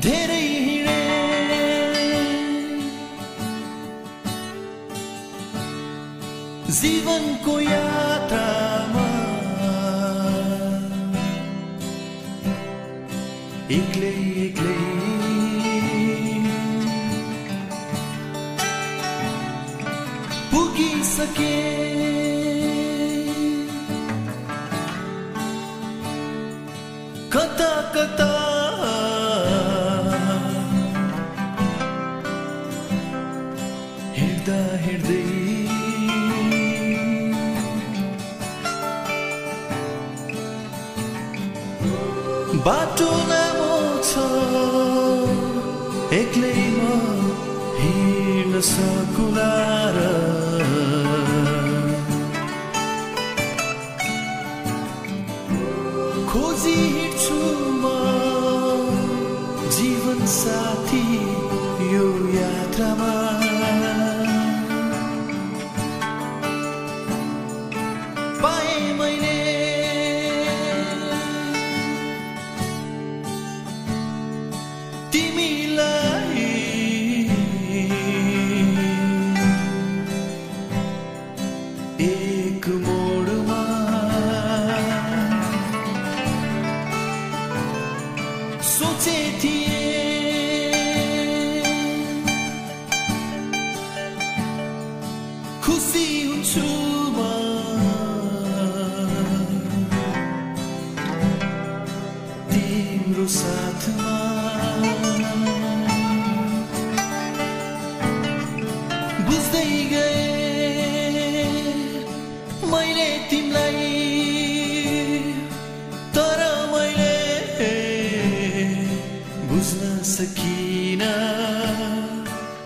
धेरै हिँडे जीवनको यात्रामा एक्लै एक्लै पुगिसके कता कता। बाटो लामो छ एक्लै म हिँड्न सकुला र खोजी हिँड्छु म जीवन साथी यो यात्रामा। खुसी हुन्छु।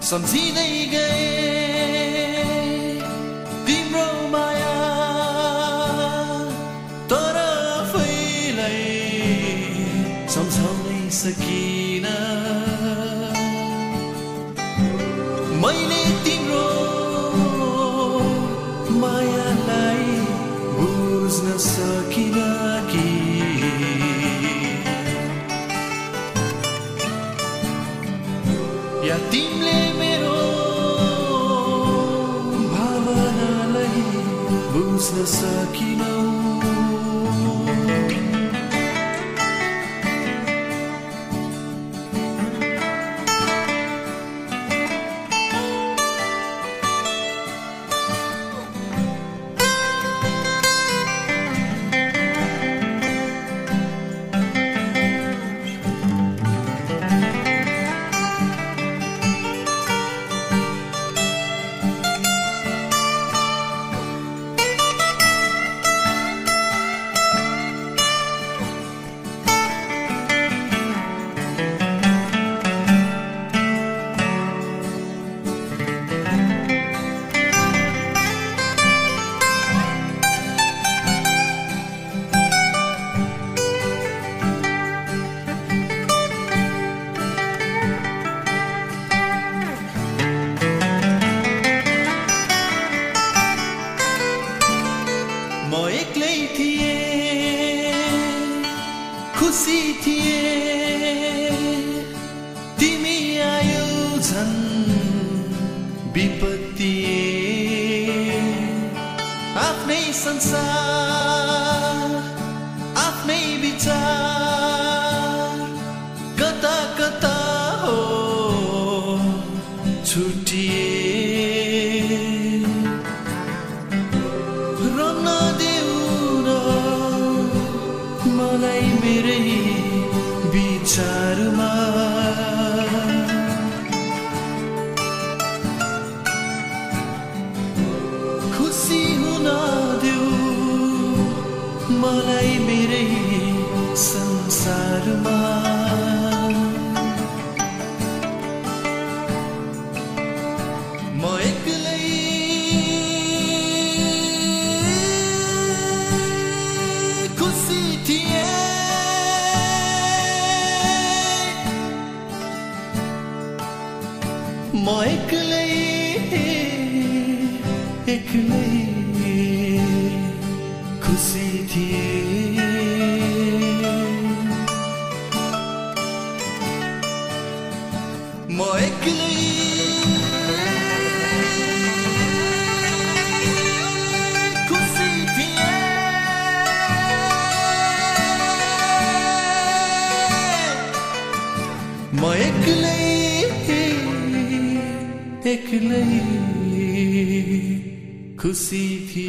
सम्झिँदै गए तिम्रो माया तर आफैलाई सम्झाउनै सकिन बुझ्न सकिनौ म खुसी तिमी आयो झन् विपत्ति आफ्नै संसार आफ्नै विचार कता कता हो छुटिए मलाई मेरै विचारमा। खुसी हुन देऊ मलाई म एक्लै एक्लै खुसी थिएँ एक नई खुशी थी